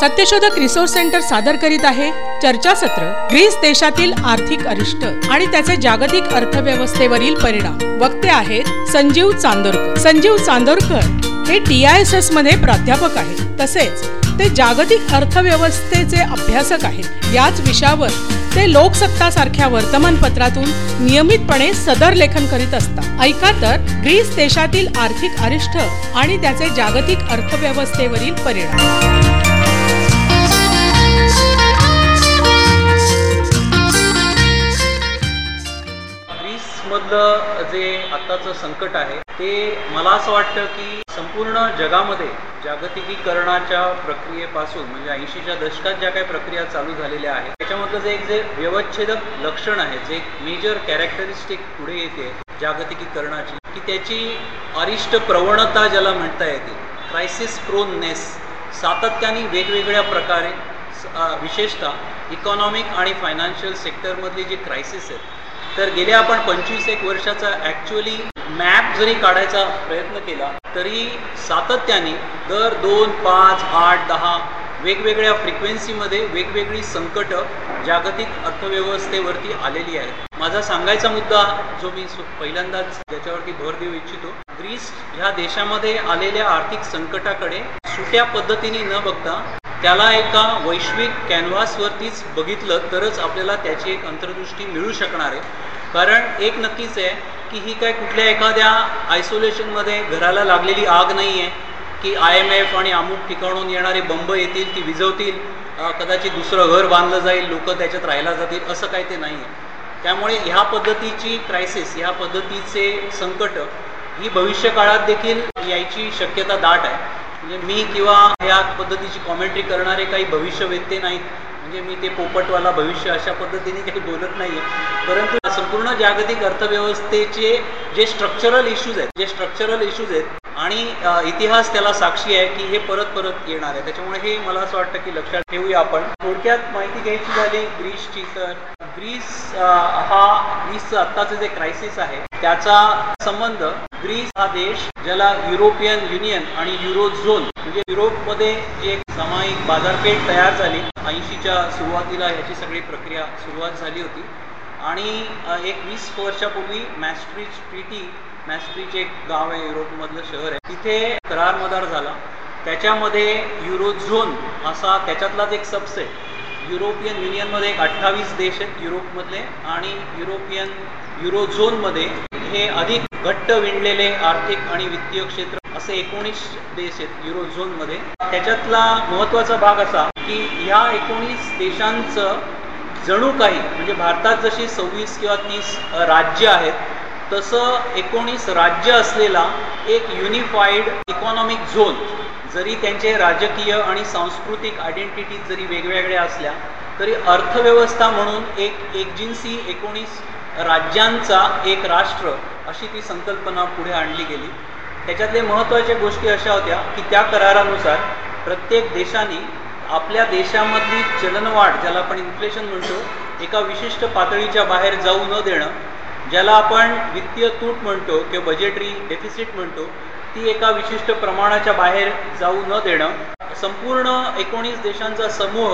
सत्यशोधक resource centre सादर करीत आहे चर्चासत्र ग्रीस देशातील आर्थिक अरिष्ट आणि त्याचे जागतिक अर्थव्यवस्थेवरील परिणाम. वक्ते आहेत संजीव चांदोरकर. संजीव चांदोरकर हे टी आय एस एसमध्ये प्राध्यापक आहेत. तसेच ते जागतिक अर्थव्यवस्थेचे अभ्यासक आहेत. याच विषयावर ते लोकसत्ता सारख्या वर्तमानपत्रातून नियमितपणे सदर लेखन करीत असतात. ऐका तर ग्रीस देशातील आर्थिक अरिष्ट आणि त्याचे जागतिक अर्थव्यवस्थेवरील परिणाम. जे आत्ताचं संकट आहे ते मला असं वाटतं की संपूर्ण जगामध्ये जागतिकीकरणाच्या प्रक्रियेपासून म्हणजे ऐंशीच्या दशकात ज्या काही प्रक्रिया चालू झालेल्या आहेत त्याच्यामधलं जे एक जे व्यवच्छेदक लक्षण आहे जे एक मेजर कॅरेक्टरिस्टिक पुढे येते जागतिकीकरणाची की त्याची अरिष्ट प्रवणता ज्याला म्हणता येते क्रायसिस प्रोननेस सातत्याने वेगवेगळ्या प्रकारे विशेषतः इकॉनॉमिक आणि फायनान्शियल सेक्टरमधली जी क्रायसिस आहेत तर गेल्या आपण पंचवीस एक वर्षाचा ॲक्च्युअली मॅप जरी काढायचा प्रयत्न केला तरी सातत्याने दर दोन पाच आठ दहा वेगवेगळ्या फ्रिक्वेन्सीमध्ये वेगवेगळी संकट जागतिक अर्थव्यवस्थेवरती आलेली आहेत. माझा सांगायचा मुद्दा जो मी पहिल्यांदाच ज्याच्यावरती भर देऊ इच्छितो ग्रीस ह्या देशामध्ये आलेल्या आर्थिक संकटाकडे सुट्या पद्धतीने न बघता त्याला एका वैश्विक कॅनव्हासवरतीच बघितलं तरच आपल्याला त्याची एक अंतर्दृष्टी मिळू शकणार आहे. कारण एक नक्कीच आहे की ही काय कुठल्या एखाद्या आयसोलेशनमध्ये घराला लागलेली आग नाही आहे की आय एम एफ आणि अमुक ठिकाणून येणारे बंब येतील ती विझवतील कदाचित दुसरं घर बांधलं जाईल लोक त्याच्यात राहायला जातील असं काही ते नाही आहे त्यामुळे ह्या पद्धतीची क्रायसिस ह्या पद्धतीचे संकट ही भविष्यकाळात देखील यायची शक्यता दाट आहे. म्हणजे मी किंवा या पद्धतीची कॉमेंट्री करणारे काही भविष्यवेत्ते नाहीत. म्हणजे मी ते पोपटवाला भविष्य अशा पद्धतीने काही बोलत नाहीये. परंतु संपूर्ण जागतिक अर्थव्यवस्थेचे जे स्ट्रक्चरल इश्यूज आहेत जे स्ट्रक्चरल इश्यूज आहेत आणि इतिहास त्याला साक्षी आहे की हे परत परत येणार आहे. त्याच्यामुळे हे मला असं वाटतं की लक्षात ठेवूया आपण. थोडक्यात माहिती घ्यायची झाली ग्रीसची तर ग्रीस हा ग्रीसचं आत्ताचं जे क्रायसिस आहे त्याचा संबंध ग्रीस हा देश ज्याला युरोपियन युनियन आणि युरो झोन म्हणजे युरोपमध्ये एक सामायिक बाजारपेठ तयार झाली ऐंशीच्या सुरुवातीला याची सगळी प्रक्रिया सुरुवात झाली होती. आणि एक वीस वर्षापूर्वी मॅस्ट्रिच ट्रिटी मॅस्ट्रीच एक गाव आहे युरोपमधलं शहर आहे. तिथे करार मदार झाला. त्याच्यामध्ये युरोझोन असा त्याच्यातलाच एक सबसेट युरोपियन युनियनमध्ये एक अठ्ठावीस देश आहेत युरोपमधले आणि युरोपियन युरोझोनमध्ये हे अधिक घट्ट विणलेले आर्थिक आणि वित्तीय क्षेत्र असे एकोणीस देश आहेत युरोझोनमध्ये त्याच्यातला महत्त्वाचा भाग असा की ह्या एकोणीस देशांचं जणू काही म्हणजे भारतात जशी सव्वीस किंवा तीस राज्य आहेत तसं एकोणीस राज्य असलेला एक युनिफाईड इकॉनॉमिक झोन जरी त्यांचे राजकीय आणि सांस्कृतिक आयडेंटिटी जरी वेगवेगळ्या असल्या तरी अर्थव्यवस्था म्हणून एक एकजिन्सी एकोणीस राज्यांचा एक राष्ट्र अशी ती संकल्पना पुढे आणली गेली. त्याच्यातले महत्त्वाच्या गोष्टी अशा होत्या की त्या करारानुसार प्रत्येक देशाने आपल्या देशामधली चलनवाढ ज्याला आपण इन्फ्लेशन म्हणतो एका विशिष्ट पातळीच्या बाहेर जाऊ न देणं ज्याला आपण वित्तीय तूट म्हणतो किंवा बजेटरी डेफिसिट म्हणतो ती एका विशिष्ट प्रमाणाच्या बाहेर जाऊ न देणं संपूर्ण एकोणीस देशांचा समूह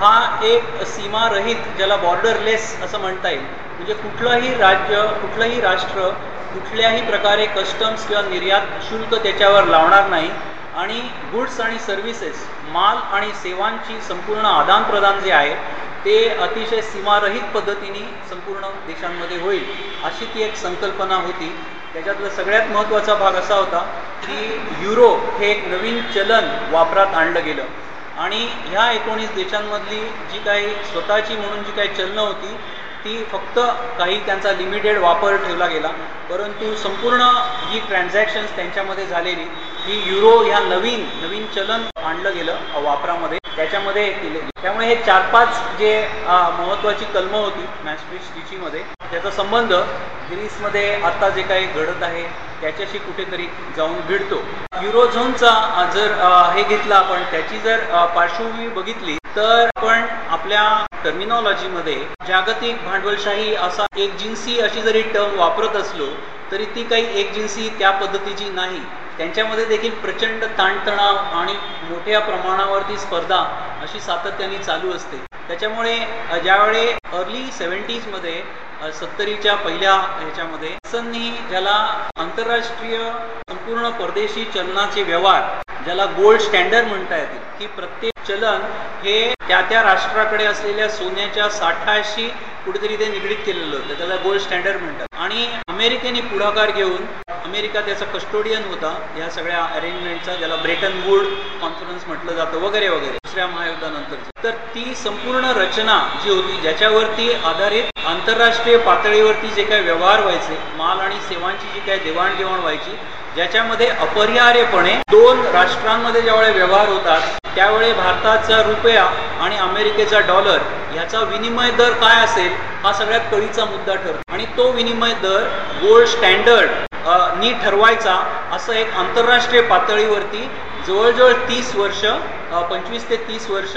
हा एक सीमारहित ज्याला बॉर्डरलेस असं म्हणता येईल. म्हणजे कुठलंही राज्य कुठलंही राष्ट्र कुठल्याही प्रकारे कस्टम्स किंवा निर्यात शुल्क त्याच्यावर लावणार नाही. आणि गुड्स आणि सर्व्हिसेस माल आणि सेवांची संपूर्ण आदानप्रदान जे आहे ते अतिशय सीमारहित पद्धतीने संपूर्ण देशांमध्ये होईल अशी ती एक संकल्पना होती. त्याच्यातला सगळ्यात महत्त्वाचा भाग असा होता की युरो हे एक नवीन चलन वापरात आणलं गेलं. आणि ह्या एकोणीस देशांमधली जी काही स्वतःची म्हणून जी काही चलनं होती ती फक्त काही त्यांचा लिमिटेड वापर ठेवला गेला. परंतु संपूर्ण जी ट्रान्झॅक्शन्स त्यांच्यामध्ये झालेली ही युरो ह्या नवीन नवीन चलन आणलं गेलं वापरामध्ये. त्याच्यामध्ये केले त्यामुळे हे चार पाच जे महत्वाची कलमं होती मॅस्ट्रिच मध्ये त्याचा संबंध ग्रीसमध्ये आता जे काही घडत आहे त्याच्याशी कुठेतरी जाऊन भिडतो. युरोझोनचा जर हे घेतला आपण त्याची जर पार्श्वभूमी बघितली तर आपण आपल्या टर्मिनॉलॉजीमध्ये जागतिक भांडवलशाही असा एक जिन्सी अशी जरी टर्म वापरत असलो तरी ती काही एक जिन्सी त्या पद्धतीची नाही. त्यांच्यामध्ये देखील प्रचंड ताणतणाव आणि मोठ्या प्रमाणावरती स्पर्धा अशी सातत्याने चालू असते. त्याच्यामुळे ज्यावेळी अर्ली सेवन्टीजमध्ये सत्तरीच्या पहिल्या ह्याच्यामध्ये. सननी ज्याला आंतरराष्ट्रीय संपूर्ण परदेशी चलनाचे व्यवहार ज्याला गोल्ड स्टँडर्ड म्हणता येतील की प्रत्येक चलन हे त्या त्या राष्ट्राकडे असलेल्या सोन्याच्या साठाशी कुठेतरी ते निगडीत केलेलं होतं. त्याला गोल्ड स्टँडर्ड म्हणतात. आणि अमेरिकेने पुढाकार घेऊन अमेरिका त्याचा कस्टोडियन होता. या सगळ्या अरेंजमेंटचा ज्याला ब्रेटन वूड कॉन्फरन्स म्हटलं जातं वगैरे वगैरे. दुसऱ्या महायुद्धानंतर तर ती संपूर्ण रचना जी होती ज्याच्यावरती आधारित आंतरराष्ट्रीय पातळीवरती जे काही व्यवहार व्हायचे माल आणि सेवांची जी काही देवाणघेवाण व्हायची ज्याच्यामध्ये अपरिहार्यपणे दोन राष्ट्रांमध्ये ज्यावेळेस व्यवहार होतात त्यावेळी भारताचा रुपया आणि अमेरिकेचा डॉलर याचा विनिमय दर काय असेल हा सगळ्यात कळीचा मुद्दा ठरतो. आणि तो विनिमय दर गोल्ड स्टँडर्ड नी ठरवायचा असं एक आंतरराष्ट्रीय पातळीवरती जवळजवळ तीस वर्ष पंचवीस ते तीस वर्ष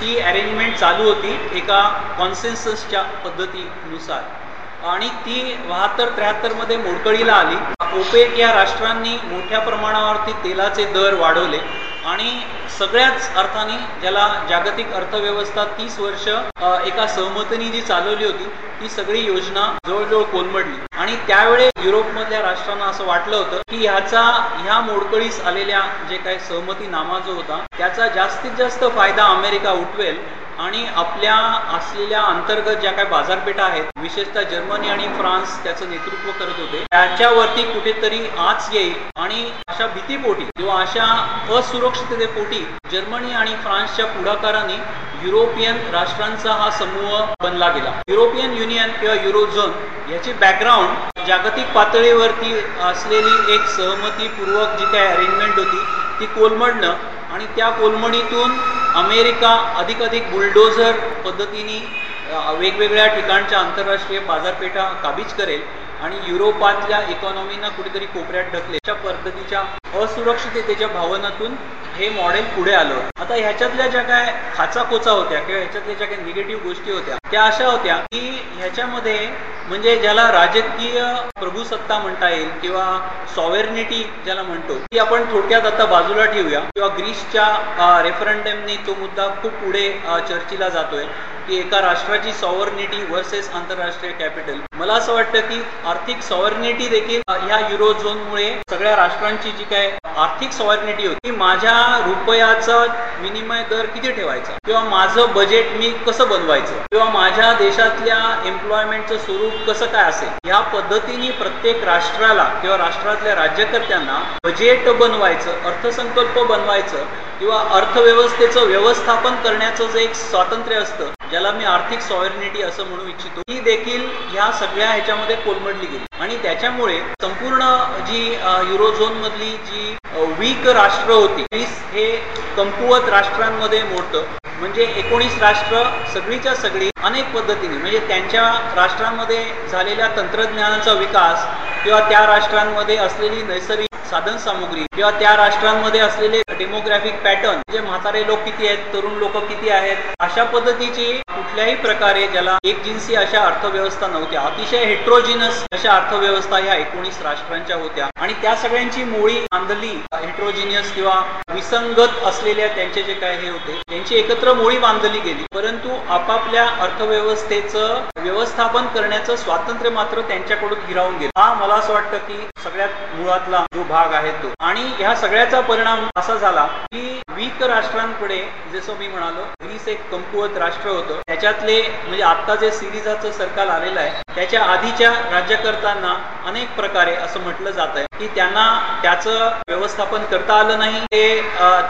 ती अरेंजमेंट चालू होती एका कॉन्सेन्ससच्या पद्धतीनुसार. आणि ती बहात्तर त्र्याहत्तरमध्ये मोडकळीला आली. ओपेक या राष्ट्रांनी मोठ्या प्रमाणावरती तेलाचे दर वाढवले. आणि सगळ्याच अर्थाने ज्याला जागतिक अर्थव्यवस्था तीस वर्ष एका सहमतीने जी चालवली होती ती सगळी योजना जवळजवळ कोलमडली. आणि त्यावेळी युरोपमधल्या राष्ट्रांना असं वाटलं होतं की ह्याचा ह्या मोडकळीस आलेल्या जे काही सहमती नामा जो होता त्याचा जास्तीत जास्त फायदा अमेरिका उठवेल आणि आपल्या असलेल्या अंतर्गत ज्या काही बाजारपेठा आहेत विशेषतः जर्मनी आणि फ्रान्स त्याचं नेतृत्व करत होते त्याच्यावरती कुठेतरी आच येईल आणि अशा भीतीपोटी किंवा अशा असुरक्षिततेपोटी जर्मनी आणि फ्रान्सच्या पुढाकाराने युरोपियन राष्ट्रांचा हा समूह बनला गेला. युरोपियन युनियन किंवा युरोझोन याची बॅकग्राऊंड जागतिक पातळीवरती असलेली एक सहमतीपूर्वक जी काही अरेंजमेंट होती ती कोलमडणं आणि त्या कोलमडीतून अमेरिका अधिक अधिक बुलडोझर पद्धतीने वेगवेगळ्या ठिकाणच्या आंतरराष्ट्रीय बाजारपेठा काबीज करेल आणि युरोपातल्या इकॉनॉमीना कुठेतरी कोपऱ्यात ढकले अशा पद्धतीच्या असुरक्षिततेच्या भावनातून हे मॉडेल पुढे आलं आता ह्याच्यातल्या ज्या काय खाचाकोचा होत्या किंवा ह्याच्यातल्या ज्या काही निगेटिव्ह गोष्टी होत्या त्या अशा होत्या की ह्याच्यामध्ये म्हणजे ज्याला राजकीय प्रभुसत्ता म्हणता येईल किंवा सॉवेर्निटी ज्याला म्हणतो ती आपण थोडक्यात आता बाजूला ठेवूया. किंवा ग्रीसच्या रेफरंडमनी तो मुद्दा खूप पुढे चर्चेला जातोय की एका राष्ट्राची सॉवर्निटी वर्सेस आंतरराष्ट्रीय कॅपिटल मला असं वाटतं की आर्थिक सॉवरनिटी देखील ह्या युरो झोनमुळे सगळ्या राष्ट्रांची जी काय आर्थिक सॉवरनिटी होती माझ्या रुपयाचा विनिमय दर किती ठेवायचा? किंवा माझं बजेट मी कसं बनवायचं? किंवा माझ्या देशातल्या एम्प्लॉयमेंटचं स्वरूप कसं काय असेल? या पद्धतीने प्रत्येक राष्ट्राला किंवा राष्ट्रातल्या राज्यकर्त्यांना बजेट बनवायचं अर्थसंकल्प बनवायचं किंवा अर्थव्यवस्थेचं व्यवस्थापन करण्याचं जे एक स्वातंत्र्य असतं ज्याला मी आर्थिक सॉवरनिटी असं म्हणू इच्छितो ही देखील ह्या सगळ्या ह्याच्यामध्ये कोलमडली गेली. आणि त्याच्यामुळे संपूर्ण जी युरोझोन मधली जी वीक राष्ट्र होती हे कमकुवत राष्ट्रांमध्ये मोडतं. म्हणजे एकोणीस राष्ट्र सगळीच्या सगळी अनेक पद्धतीने म्हणजे त्यांच्या राष्ट्रांमध्ये झालेल्या तंत्रज्ञानाचा विकास किंवा त्या राष्ट्रांमध्ये असलेली नैसर्गिक साधन सामुग्री किंवा त्या राष्ट्रांमध्ये असलेले डेमोग्राफिक पॅटर्न म्हणजे म्हातारे लोक किती आहेत तरुण लोक किती आहेत अशा पद्धतीची कुठल्याही प्रकारे ज्याला एक जिन्सी अशा अर्थव्यवस्था नव्हत्या अतिशय हेट्रोजिनस अशा अर्थव्यवस्था ह्या एकोणीस राष्ट्रांच्या होत्या. आणि त्या सगळ्यांची मोळी बांधली हेट्रोजिनियस किंवा विसंगत असलेल्या त्यांचे जे काय हे होते त्यांची एकत्र मोळी बांधली गेली. परंतु आपापल्या अर्थव्यवस्थेचं व्यवस्थापन करण्याचं स्वातंत्र्य मात्र त्यांच्याकडून हिरावून गेलं. हा मला असं वाटतं की सगळ्यात मुळातला जो भाग आहे तो. आणि ह्या सगळ्याचा परिणाम असा झाला की वीक राष्ट्रांकडे जसं मी म्हणालो ग्रीस एक कमकुवत राष्ट्र होतं. त्याच्यातले म्हणजे आता जे सिरीजाचं सरकार आलेलं आहे त्याच्या आधीच्या राज्यकर्त्यांना अनेक प्रकारे असं म्हटलं जात आहे की त्यांना त्याचं व्यवस्थापन करता आलं नाही. ते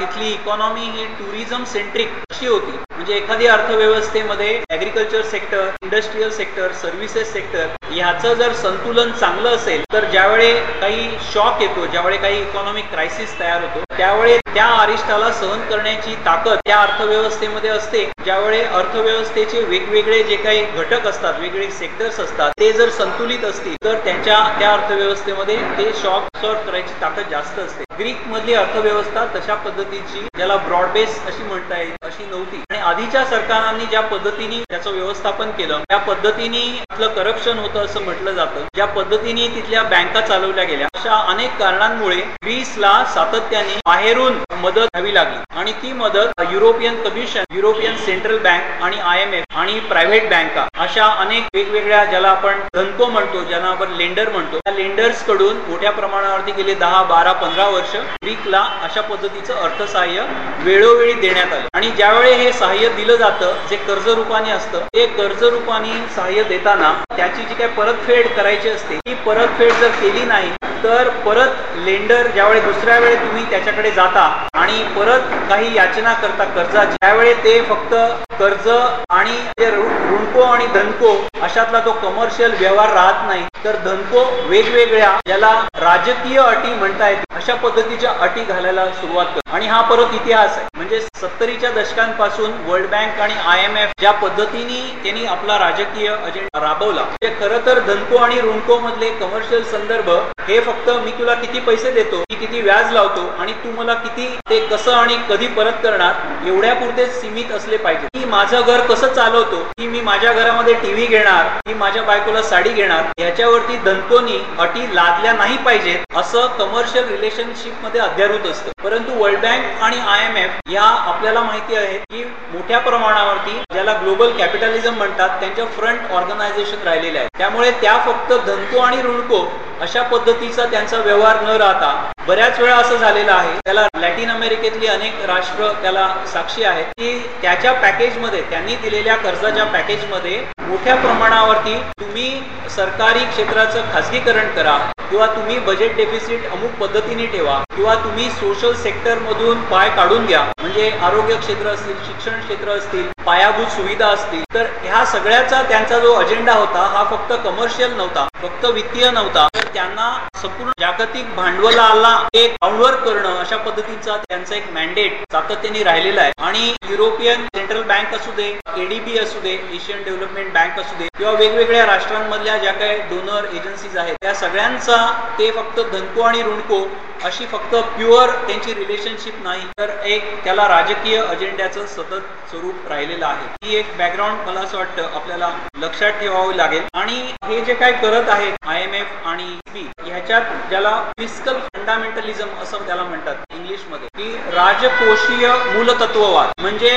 तिथली इकॉनॉमी ही टुरिझम सेंट्रिक अशी होती. म्हणजे एखादी अर्थव्यवस्थेमध्ये agriculture sector industry industrial sector services sector याचं जर संतुलन चांगलं असेल तर ज्यावेळी काही शॉक येतो ज्यावेळी काही इकॉनॉमिक क्रायसिस तयार होतो त्यावेळी त्या अरिष्टाला सहन करण्याची ताकद त्या अर्थव्यवस्थेमध्ये असते. ज्यावेळी अर्थव्यवस्थेचे वेगवेगळे जे काही घटक असतात वेगवेगळे सेक्टर्स असतात ते जर संतुलित असतील तर त्यांच्या त्या अर्थव्यवस्थेमध्ये ते शॉक सॉर्ट करायची ताकद जास्त असते. ग्रीक मधली अर्थव्यवस्था तशा पद्धतीची ज्याला ब्रॉडबेस अशी म्हणता येईल अशी नव्हती. आणि आधीच्या सरकारांनी ज्या पद्धतीने त्याचं व्यवस्थापन केलं त्या पद्धतीने आपलं करप्शन होतं असं म्हटलं जातं. ज्या पद्धतीने तिथल्या बँका चालवल्या गेल्या अशा अनेक कारणांमुळे ग्रीसला सातत्याने बाहेरून मदत घ्यावी लागली. आणि ती मदत European Commission European Central Bank आणि आय एम एफ आणि प्रायव्हेट बँका अशा अनेक वेगवेगळ्या ज्याला आपण धनको म्हणतो ज्यांना आपण लेंडर म्हणतो त्या लेंडर्सकडून मोठ्या प्रमाणावरती गेले दहा बारा पंधरा वर्ष ग्रीकला अशा पद्धतीचं अर्थसहाय्य वेळोवेळी देण्यात आलं. आणि ज्यावेळी हे सहाय्य दिलं जातं जे कर्ज रूपाने असतं ते कर्ज रूपाने सहाय्य देताना त्याची जी काही परतफेड करायची असते ती परतफेड जर केली नाही तर परत लेंडर ज्यावेळी दुसऱ्या वेळी तुम्ही त्याच्या त्यांच्याकडे जाता आणि परत काही याचना करता कर्जाची त्यावेळी ते फक्त कर्ज आणि ऋणको आणि धनको अशातला तो कमर्शियल व्यवहार राहत नाही तर धनको वेगवेगळ्या ज्याला राजकीय अटी म्हणता येते अशा पद्धतीच्या अटी घालायला सुरुवात करतो आणि हा परत इतिहास आहे. म्हणजे सत्तरीच्या दशकांपासून वर्ल्ड बँक आणि आय एम एफ ज्या पद्धतीने त्यांनी आपला राजकीय अजेंडा राबवला म्हणजे खरं तर धनको आणि रुणको मधले कमर्शियल संदर्भ हे फक्त मी तुला किती पैसे देतो मी किती व्याज लावतो आणि तू मला किती ते कसं आणि कधी परत करणार एवढ्या पुरते सीमित असले पाहिजे. मी माझं घर कसं चालवतो की मी माझ्या घरामध्ये टीव्ही घेणार की माझ्या बायकोला साडी घेणार याच्यावरती धनकोनी अटी लादल्या नाही पाहिजेत असं कमर्शियल रिलेशनशिपमध्ये अध्यारूत असतं. परंतु वर्ल्ड बँक आणि आय एम एफ या आपल्याला माहिती आहे की मोठ्या प्रमाणावरती ज्याला ग्लोबल कॅपिटलिझम म्हणतात त्यांच्या फ्रंट ऑर्गनायझेशन राहिलेले आहेत. त्यामुळे त्या फक्त धनको आणि ऋणको अशा पद्धतीचा त्यांचा व्यवहार न राहता बऱ्याच वेळा असं झालेलं आहे त्याला लॅटिन अमेरिकेतली अनेक राष्ट्र त्याला साक्षी आहेत की त्याच्या पॅकेजमध्ये त्यांनी दिलेल्या कर्जाच्या पॅकेजमध्ये मोठ्या प्रमाणावरती तुम्ही सरकारी क्षेत्राचं खासगीकरण करा किंवा तुम्ही बजेट डेफिसिट अमुक पद्धतीने ठेवा किंवा तुम्ही सोशल सेक्टर मधून पाय काढून घ्या. म्हणजे आरोग्य क्षेत्र असतील शिक्षण क्षेत्र असतील पायाभूत सुविधा असतील तर ह्या सगळ्याचा त्यांचा जो अजेंडा होता हा फक्त कमर्शियल नव्हता. फक्त वित्तीय नव्हता तर त्यांना संपूर्ण जागतिक भांडवलाला एक डाऊनवर्क करणं अशा पद्धतीचा त्यांचा एक मॅन्डेट सातत्याने राहिलेला आहे. आणि युरोपियन सेंट्रल बँक असू दे एडीबी असू दे एशियन डेव्हलपमेंट बँक असू दे किंवा वेगवेगळ्या राष्ट्रांमधल्या ज्या काही डोनर एजन्सीज आहेत त्या सगळ्यांचा ते फक्त धनको आणि ऋणको अशी फक्त प्युअर त्यांची रिलेशनशिप नाही तर एक त्याला राजकीय अजेंड्याचं सतत स्वरूप राहिलेलं आहे. ही एक बॅकग्राऊंड मला असं वाटतं आपल्याला लक्षात ठेवावं लागेल. आणि हे जे काय करत आहेत आय एम एफ आणि बी ह्याच्यात ज्याला फिजिकल फंडामेंटलिझम असं त्याला म्हणतात इंग्लिशमध्ये की राजकोषीय मूलतत्ववाद म्हणजे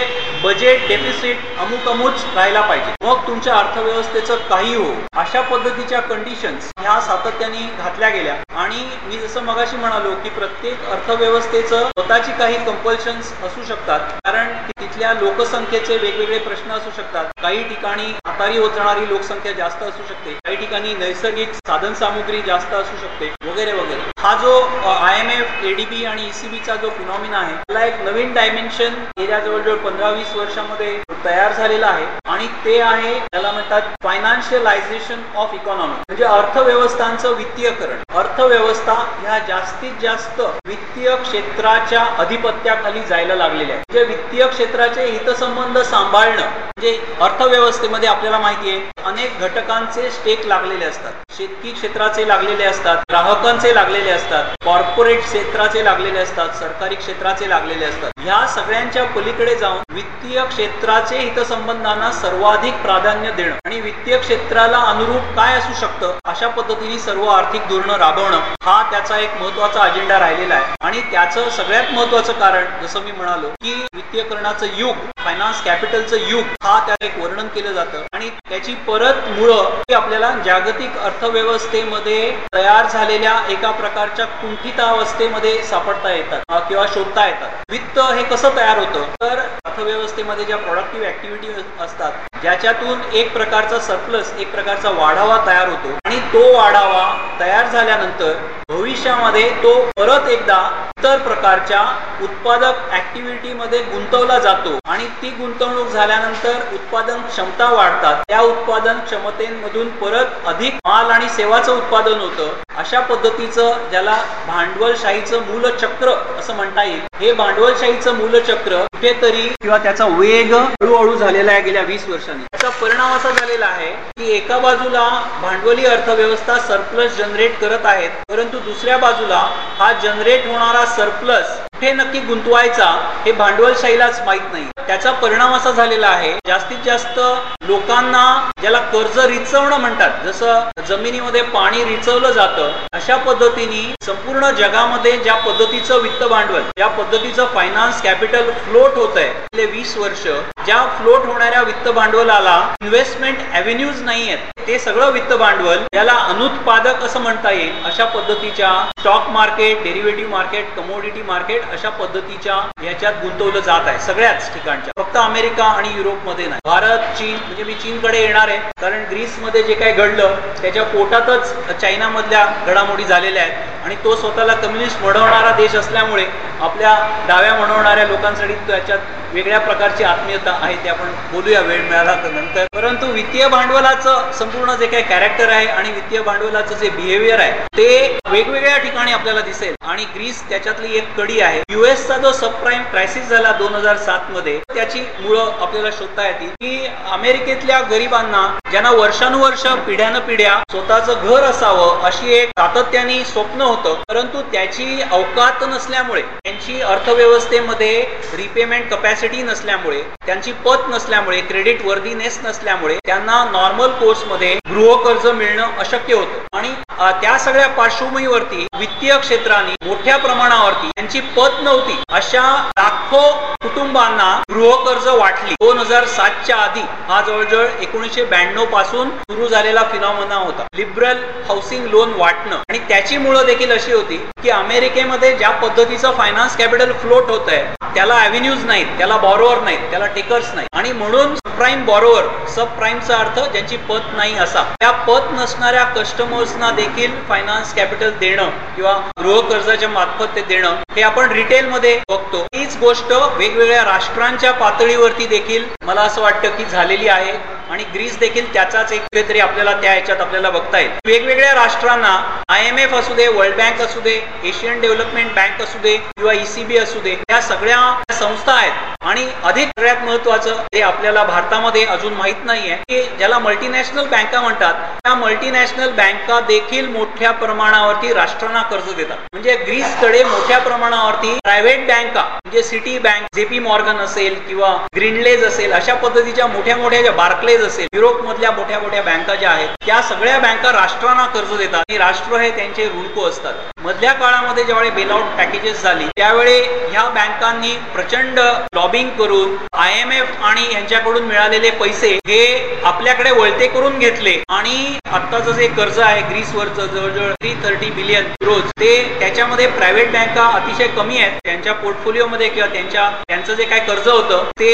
बजेट डेफिसिट अमुक अमुच राहायला पाहिजे. मग तुमच्या अर्थव्यवस्थेचं काही हो अशा पद्धतीच्या कंडिशन्स ह्या सातत्याने घातल्या गेल्या. आणि मी जसं मगाशी म्हणालो की प्रत्येक अर्थव्यवस्थेचं स्वतःची काही कंपल्शन्स असू शकतात कारण तिथल्या लोकसंख्येचे वेगवेगळे प्रश्न असू शकतात. काही ठिकाणी आतारी होत राहणारी लोकसंख्या जास्त असू शकते काही ठिकाणी नैसर्गिक साधन साधनसामुग्री जास्त असू शकते वगैरे वगैरे. हा जो आय एम एफ एडीबी आणि ईसीबीचा जो फिनॉमिना आहे त्याला एक नवीन डायमेन्शन गेल्या जवळजवळ पंधरा वीस वर्षामध्ये तयार झालेला आहे. आणि ते आहे त्याला म्हणतात फायनान्शियलायझेशन ऑफ इकॉनॉमी म्हणजे अर्थव्यवस्थांचं वित्तीयकरण. अर्थव्यवस्था ह्या जास्तीत जास्त वित्तीय क्षेत्राच्या अधिपत्याखाली जायला लागलेल्या आहे म्हणजे वित्तीय क्षेत्राचे हितसंबंध सांभाळणं म्हणजे अर्थव्यवस्थेमध्ये आपल्याला माहिती आहे अनेक घटकांचे स्टेक लागलेले असतात. शेतकी क्षेत्राचे लागलेले असतात. ग्राहकांचे लागलेले असतात. कॉर्पोरेट क्षेत्राचे लागलेले असतात सरकारी क्षेत्राचे लागलेले असतात. ह्या सगळ्यांच्या पलीकडे जाऊन वित्तीय क्षेत्राचे हितसंबंधांना सर्वाधिक प्राधान्य देणं आणि वित्तीय क्षेत्राला अनुरूप काय असू शकतं अशा पद्धतीने सर्व आर्थिक धोरणं राबवणं हा त्याचा एक महत्त्वाचा अजेंडा राहिलेला आहे. आणि त्याचं सगळ्यात महत्वाचं कारण जसं मी म्हणालो की वित्तीयकरणाचं युग फायनान्स कॅपिटलचं युग हा त्या एक वर्णन केलं जातं. आणि त्याची परत मुळं आपल्याला जागतिक अर्थव्यवस्थेमध्ये तयार झालेल्या एका प्रकारच्या कुंठितावस्थेमध्ये सापडता येतात किंवा शोधता येतात. वित्त हे कसं तयार होतं? तर अर्थव्यवस्थेमध्ये ज्या प्रोडक्टिव्ह ऍक्टिव्हिटी असतात ज्याच्यातून एक प्रकारचा सरप्लस एक प्रकारचा वाढावा तयार होतो. आणि तो वाढावा तयार झाल्यानंतर भविष्यामध्ये तो परत एकदा इतर प्रकारच्या उत्पादक ऍक्टिव्हिटी मध्ये गुंतवला जातो. आणि ती गुंतवणूक झाल्यानंतर उत्पादन क्षमता वाढतात. त्या उत्पादन क्षमतेमधून परत अधिक माल आणि सेवाचं उत्पादन होतं. अशा पद्धतीचं ज्याला भांडवलशाहीचं मूलचक्र असं म्हणता येईल. हे भांडवलशाहीचं मूलचक्र कुठेतरी किंवा त्याचा वेग हळूहळू झालेला आहे गेल्या वीस वर्षांनी. त्याचा परिणाम असा झालेला आहे की एका बाजूला भांडवली अर्थव्यवस्था सरप्लस जनरेट करत आहेत परंतु दुसऱ्या बाजूला हा जनरेट होणारा सरप्लस कुठे नक्की गुंतवायचा हे भांडवलशाहीलाच माहीत नाही. त्याचा परिणाम असा झालेला आहे जास्तीत जास्त लोकांना ज्याला कर्ज रिचवणं म्हणतात जसं जमिनीमध्ये पाणी रिचवलं जातं अशा पद्धतीने संपूर्ण जगामध्ये ज्या पद्धतीचं वित्त भांडवल ज्या पद्धतीचं फायनान्स कॅपिटल फ्लोट होत आहे गेले वीस वर्ष ज्या फ्लोट होणाऱ्या वित्त भांडवलाला इन्व्हेस्टमेंट अव्हेन्यूज नाही आहेत ते सगळं वित्त भांडवल याला अनुत्पादक असं म्हणता येईल अशा पद्धतीच्या stock market derivative market commodity market अशा पद्धतीच्या याच्यात गुंतवलं जात आहे सगळ्याच ठिकाणच्या. फक्त अमेरिका आणि युरोपमध्ये नाही. भारत चीन म्हणजे मी चीनकडे येणार आहे कारण ग्रीसमध्ये जे काही घडलं त्याच्या पोटातच चायनामधल्या घडामोडी झालेल्या आहेत. आणि तो स्वतःला कम्युनिस्ट म्हणवणारा देश असल्यामुळे आपल्या डाव्या म्हणवणाऱ्या लोकांसाठी त्याच्यात वेगळ्या प्रकारची आत्मीयता आहे ते आपण बोलूया वेळ मिळाला तर नंतर. परंतु वित्तीय भांडवलाचं संपूर्ण जे काही कॅरेक्टर आहे आणि वित्तीय भांडवलाचं जे बिहेवियर आहे ते वेगवेगळ्या ठिकाणी आपल्याला दिसेल. आणि ग्रीस त्याच्यातली एक कडी आहे. युएसचा जो सबप्राईम क्रायसिस झाला दोन हजार सात मध्ये त्याची मुळं आपल्याला शोधता येतील. की अमेरिकेतल्या गरिबांना ज्यांना वर्षानुवर्ष पिढ्यानं पिढ्या स्वतःचं घर असावं अशी एक सातत्याने स्वप्न होतं. परंतु त्याची अवकात नसल्यामुळे त्यांची अर्थव्यवस्थेमध्ये रिपेमेंट कपॅसिटी नसल्यामुळे त्यांची पत नसल्यामुळे क्रेडिट वर्दीनेस नसल्यामुळे त्यांना नॉर्मल कोर्समध्ये गृहकर्ज मिळणं अशक्य होतं. आणि त्या सगळ्या पार्श्वभूमीवरती वित्तीय क्षेत्राने मोठ्या प्रमाणावरती त्यांची पत नव्हती. अशा लाखो कुटुंबांना गृहकर्ज वाटली. दोन हजार सातच्या आधी हा जवळजवळ एकोणीसशे ब्याण्णवपासून सुरू झालेला फिनॉमिना होता. लिबरल हाऊसिंग लोन वाटणं. आणि त्याची मुळं देखील अशी होती की अमेरिकेमध्ये ज्या पद्धतीचं फायनान्स फायनान्स कॅपिटल फ्लोट होत आहे त्याला अव्हेन्यूज नाहीत त्याला बॉरोवर नाहीत त्याला टेकर्स नाही आणि म्हणून प्राईम बॉरोवर सब प्राईमचा अर्थ ज्यांची पत नाही असा. त्या पत नसणाऱ्या कस्टमर्सना देखील फायनान्स कॅपिटल देणं किंवा गृह कर्जाच्या मार्फत ते देणं हे आपण रिटेलमध्ये बघतो. हीच गोष्ट वेगवेगळ्या राष्ट्रांच्या पातळीवरती देखील मला असं वाटतं की झालेली आहे. आणि ग्रीस देखील त्याचाच एक कुठेतरी आपल्याला त्या ह्याच्यात आपल्याला बघता येईल. वेगवेगळ्या राष्ट्रांना आय एम एफ असू दे वर्ल्ड बँक असू दे एशियन डेव्हलपमेंट बँक असू दे किंवा ईसीबी असू दे या सगळ्या संस्था आहेत. आणि अधिक सगळ्यात महत्वाचं हे आपल्याला भारतामध्ये अजून माहीत नाहीये की ज्याला मल्टीनॅशनल बँका म्हणतात त्या मल्टीनॅशनल बँका देखील मोठ्या प्रमाणावरती राष्ट्रांना कर्ज देतात. म्हणजे ग्रीसकडे मोठ्या प्रमाणावरती प्रायव्हेट बँका म्हणजे सिटी बँक जेपी मॉर्गन असेल किंवा ग्रीनलेज असेल अशा पद्धतीच्या मोठ्या मोठ्या ज्या बार्कलेज असेल युरोप मधल्या मोठ्या मोठ्या बँका ज्या आहेत त्या सगळ्या बँका राष्ट्रांना कर्ज देतात आणि राष्ट्र हे त्यांचे रुळको असतात. मधल्या काळामध्ये ज्यावेळी बेलआउट पॅकेजेस झाली त्यावेळी ह्या बँकांनी प्रचंड लॉबिंग करून आय एम एफ आणि यांच्याकडून मिळालेले पैसे हे आपल्याकडे वळते करून घेतले. आणि आत्ताचं जे कर्ज आहे ग्रीसवरचं जवळजवळ थ्री थर्टी बिलियन रोज ते त्याच्यामध्ये प्रायव्हेट बँका अतिशय कमी आहेत. त्यांच्या पोर्टफोलिओमध्ये किंवा त्यांच्या त्यांचं जे काय कर्ज होतं ते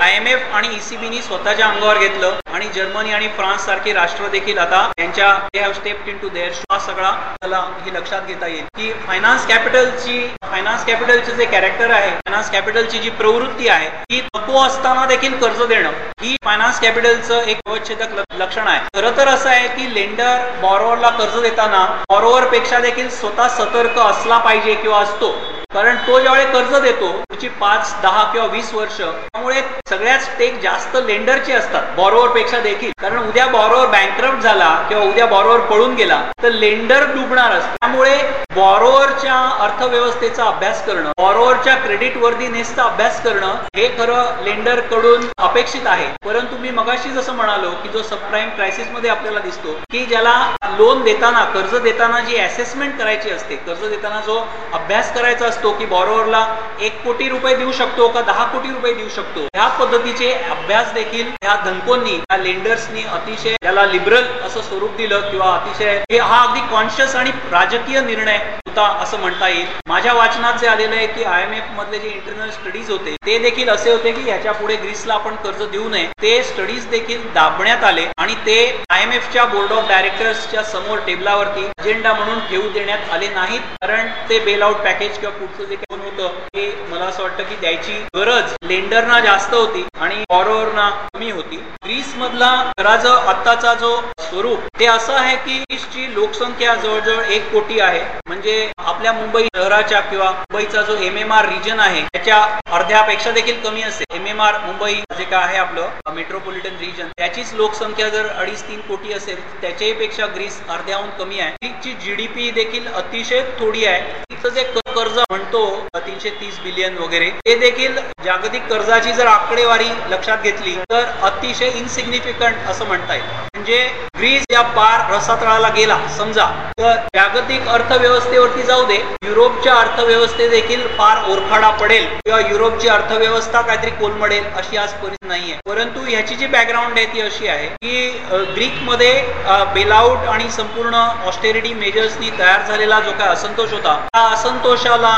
आय एम एफ आणि ईसीबीनी स्वतःच्या अंगावर घेतलं. आणि जर्मनी आणि फ्रान्स सारखी राष्ट्र देखील आता त्यांच्या they have step in to their हा सगळा त्याला हे लक्षात घेता येईल की फायनान्स कॅपिटलची फायनान्स कॅपिटलचे जे कॅरेक्टर आहे फायनान्स कॅपिटलची जी प्रवृत्ती आहे ती नको असताना देखील कर्ज देणं ही फायनान्स कॅपिटलचं एक अवच्छेदक लक्षण आहे. खरं तर असं आहे की लेंडर बॉरोवरला कर्ज देताना बॉरोवर पेक्षा देखील स्वतः सतर्क असला पाहिजे किंवा असतो. कारण तो ज्यावेळी कर्ज देतो त्याची पाच दहा किंवा वीस वर्ष त्यामुळे सगळ्याच टेक जास्त लेंडरचे असतात बॉरोवर पेक्षा देखील. कारण उद्या बॉरोवर बँकरप्ट झाला किंवा उद्या बॉरोवर पळून गेला तर लेंडर डुबणार असतो त्यामुळे बॉरोवरच्या अर्थव्यवस्थेचा अभ्यास करणं बॉरोवरच्या क्रेडिट वर्दीनेसचा अभ्यास करणं हे खरं लेंडरकडून अपेक्षित आहे. परंतु मी मगाशी जसं म्हणालो की जो सबप्राईम क्रायसिसमध्ये आपल्याला दिसतो की ज्याला लोन देताना कर्ज देताना जी असेसमेंट करायची असते कर्ज देताना जो अभ्यास करायचा असतो की बॉरोवरला एक कोटी रुपये देऊ शकतो का दहा कोटी रुपये देऊ शकतो? ह्या पद्धतीचे अभ्यास देखील ह्या धनकोंनी या लेंडर्सनी अतिशय त्याला लिबरल असं स्वरूप दिलं किंवा अतिशय हे हा अगदी कॉन्शियस आणि राजकीय निर्णय होता असं म्हणता येईल. माझ्या वाचनात जे आलेलं आहे की आय एम एफ मधले जे इंटरनल स्टडीज होते ते देखील असे होते की याच्यापुढे ग्रीसला आपण कर्ज देऊ नये. ते स्टडीज देखील दाबण्यात आले आणि ते आय एम एफच्या बोर्ड ऑफ डायरेक्टर्सच्या समोर टेबलावरती अजेंडा म्हणून ठेवू देण्यात आले नाहीत कारण ते बेल आउट पॅकेज किंवा तुमचं जे काही होतं ते मला असं वाटतं की द्यायची गरज लेंडरना जास्त होती आणि बॉरोवरना कमी होती. वीस मधला घराचं आत्ताचा जो स्वरूप ते असं आहे की लोकसंख्या जवळजवळ एक कोटी आहे. म्हणजे आपल्या मुंबई शहराच्या किंवा मुंबईचा जो एम एम आर रिजन आहे त्याच्या अर्ध्यापेक्षा देखील कमी असेल. एम एम आर मुंबई जे काय आहे आपलं मेट्रोपॉलिटन रिजन त्याचीच लोकसंख्या जर अडीच तीन कोटी असेल त्याच्याही पेक्षा ग्रीस अर्ध्याहून कमी आहे. ग्रीसची जीडीपी देखील अतिशय थोडी आहे. तिथं जे कर्ज म्हणतो तीनशे तीस बिलियन वगैरे ते देखील जागतिक कर्जाची जर आकडेवारी लक्षात घेतली तर अतिशय इनसिग्निफिकंट असं म्हणता येईल. म्हणजे ग्रीस या पार रसातळाला गेला समजा. तर जागतिक अर्थव्यवस्थेवरती जाऊ दे युरोपच्या अर्थव्यवस्थे देखील फार ओरखाडा पडेल किंवा युरोपची अर्थव्यवस्था काहीतरी कोलमडेल अशी आज परिस्थिती नाहीये. परंतु ह्याची जी बॅकग्राऊंड आहे ती अशी आहे की ग्रीकमध्ये बेलआउट आणि संपूर्ण ऑस्टेरिटी मेजर्सनी तयार झालेला जो काय असंतोष होता त्या असंतोषाला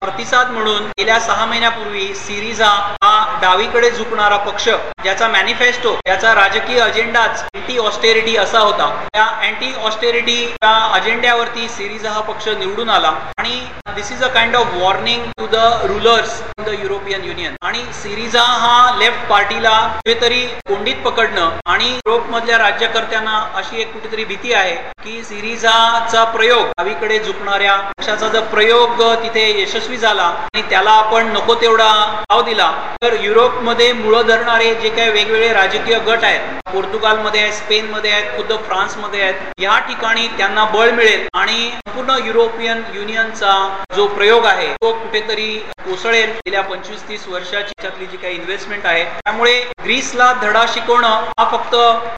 प्रतिसाद म्हणून गेल्या सहा महिन्यापूर्वी सिरिझा हा डावीकडे झुकणारा पक्ष ज्याचा मॅनिफेस्टो याचा राजकीय अजेंडाच अँटी ऑस्टेरिटी असा होता. त्या अँटी ऑस्टेरिटी या अजेंड्यावरती सिरीजा हा पक्ष निवडून आला. आणि this is a kind of warning to the rulers in the European Union आणि सिरिझा हा लेफ्ट पार्टीला कुठेतरी कोंडीत पकडणं आणि युरोपमधल्या राज्यकर्त्यांना अशी एक कुठेतरी भीती आहे की सिरिझाचा प्रयोग डावीकडे झुकणाऱ्या पक्षाचा जर प्रयोग तिथे यशस्वी झाला आणि त्याला आपण नको तेवढा भाव दिला तर युरोपमध्ये मुळं धरणारे जे काही वेगवेगळे राजकीय गट आहेत पोर्तुगालमध्ये आहेत स्पेनमध्ये आहेत खुद्द फ्रान्समध्ये आहेत. या ठिकाणी त्यांना बळ मिळेल आणि पूर्ण युरोपियन युनियनचा जो प्रयोग आहे तो कुठेतरी कोसळेल. गेल्या पंचवीस तीस वर्षाची त्यातली जी काही इन्व्हेस्टमेंट आहे त्यामुळे ग्रीसला धडा शिकवणं हा फक्त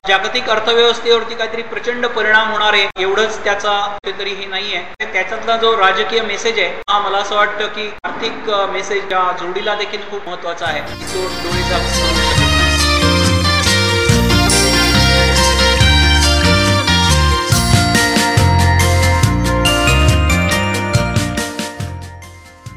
जागतिक अर्थव्यवस्थेवरती काहीतरी प्रचंड परिणाम होणार आहे एवढंच त्याचा कुठेतरी हे नाहीये. त्याच्यातला जो राजकीय मेसेज आहे हा मला असं वाटतं की आर्थिक मेसेज या जोडीला देखील खूप महत्त्वाचा आहे. डोळीचा